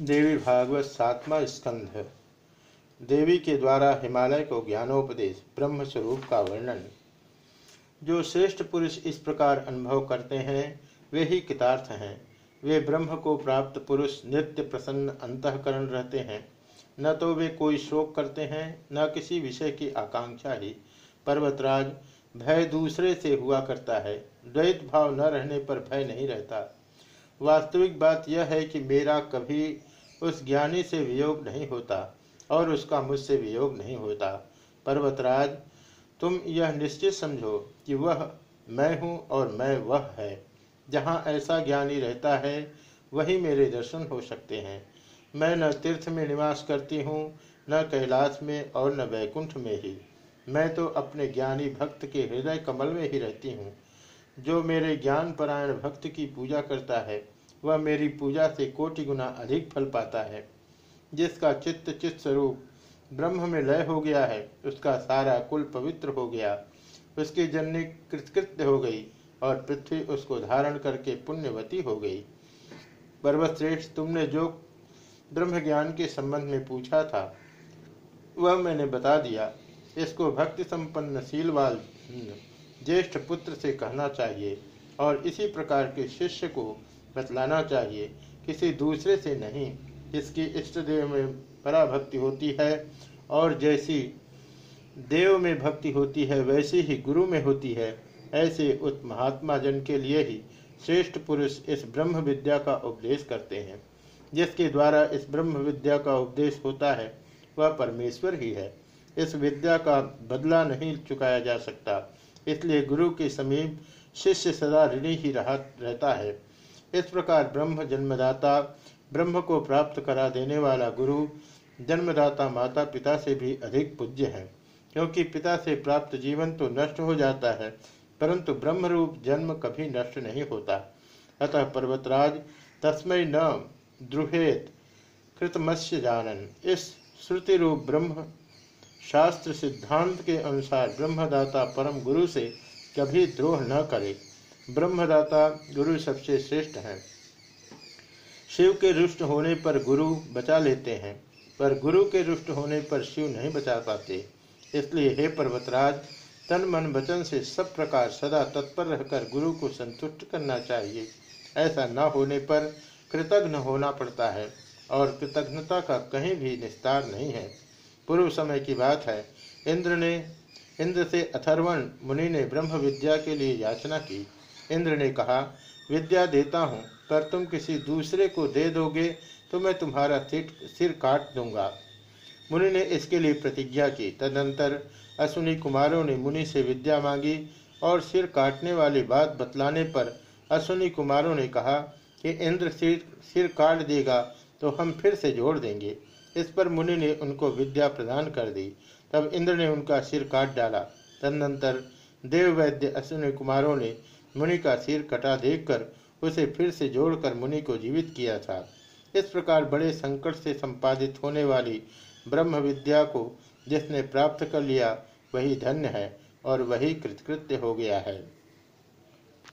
देवी भागवत सातवा स्कंध देवी के द्वारा हिमालय को ज्ञानोपदेश ब्रह्म स्वरूप का वर्णन। जो श्रेष्ठ पुरुष इस प्रकार अनुभव करते हैं, वे ही कितार्थ हैं। वे ब्रह्म को प्राप्त पुरुष नित्य प्रसन्न अंतकरण रहते हैं। न तो वे कोई शोक करते हैं, न किसी विषय की आकांक्षा ही। पर्वतराज, भय दूसरे से हुआ करता है। द्वैत भाव न रहने पर भय नहीं रहता। वास्तविक बात यह है कि मेरा कभी उस ज्ञानी से वियोग नहीं होता और उसका मुझसे वियोग नहीं होता। पर्वतराज, तुम यह निश्चित समझो कि वह मैं हूँ और मैं वह है। जहाँ ऐसा ज्ञानी रहता है, वही मेरे दर्शन हो सकते हैं। मैं न तीर्थ में निवास करती हूँ, न कैलाश में और न वैकुंठ में ही। मैं तो अपने ज्ञानी भक्त के हृदय कमल में ही रहती हूँ। जो मेरे ज्ञान परायण भक्त की पूजा करता है वह मेरी पूजा से कोटि गुना अधिक फल पाता है, जिसका चित्त चित्त स्वरूप ब्रह्म में लय हो गया है, उसका सारा कुल पवित्र हो गया, उसकी जननी कृतकृत्य हो गई और पृथ्वी उसको धारण करके पुण्यवती हो गई। पर्वतश्रेष्ठ, तुमने जो ब्रह्म ज्ञान के संबंध में पूछा था, वह मैंने बता दिया। इसको भक्ति संपन्न शीलवाल ज्येष्ठ पुत्र से कहना चाहिए और इसी प्रकार के शिष्य को बतलाना चाहिए। किसी दूसरे से नहीं जिसकी इष्ट देव में पराभक्ति होती है और जैसी देव में भक्ति होती है, वैसी ही गुरु में होती है। ऐसे उस महात्मा जन के लिए ही श्रेष्ठ पुरुष इस ब्रह्म विद्या का उपदेश करते हैं। जिसके द्वारा इस ब्रह्म विद्या का उपदेश होता है, वह परमेश्वर ही है। इस विद्या का बदला नहीं चुकाया जा सकता। इसलिए गुरु के समीप शिष्य सदा ऋणी ही रहा, रहता है। इस प्रकार ब्रह्म जन्मदाता, ब्रह्म को प्राप्त करा देने वाला गुरु, जन्मदाता माता पिता से भी अधिक पूज्य है। क्योंकि पिता से प्राप्त जीवन तो नष्ट हो जाता है, परंतु ब्रह्म रूप जन्म कभी नष्ट नहीं होता। अतः पर्वतराज तस्मय न द्रुहेत कृतमस्य जानन। इस श्रुति रूप ब्रह्म शास्त्र सिद्धांत के अनुसार ब्रह्मदाता परम गुरु से कभी द्रोह न करे। ब्रह्मदाता गुरु सबसे श्रेष्ठ हैं। शिव के रुष्ट होने पर गुरु बचा लेते हैं, पर गुरु के रुष्ट होने पर शिव नहीं बचा पाते। इसलिए हे पर्वतराज, तन मन वचन से सब प्रकार सदा तत्पर रहकर गुरु को संतुष्ट करना चाहिए। ऐसा न होने पर कृतघ्न होना पड़ता है और कृतघ्नता का कहीं भी निस्तार नहीं है। पूर्व समय की बात है, इंद्र ने, इंद्र से अथर्वण मुनि ने ब्रह्म विद्या के लिए याचना की। इंद्र ने कहा, विद्या देता हूँ, पर तुम किसी दूसरे को दे दोगे तो मैं तुम्हारा सिर काट दूँगा। मुनि ने इसके लिए प्रतिज्ञा की। तदनंतर अश्विनी कुमारों ने मुनि से विद्या मांगी और सिर काटने वाली बात बतलाने पर अश्विनी कुमारों ने कहा कि इंद्र सिर सिर काट देगा तो हम फिर से जोड़ देंगे। इस पर मुनि ने उनको विद्या प्रदान कर दी। तब इंद्र ने उनका सिर काट डाला। तदनंतर देव वैद्य अश्विनी कुमारों ने मुनि का सिर कटा देखकर उसे फिर से जोड़कर मुनि को जीवित किया था। इस प्रकार बड़े संकट से संपादित होने वाली ब्रह्म विद्या को जिसने प्राप्त कर लिया, वही धन्य है और वही कृतकृत्य हो गया है।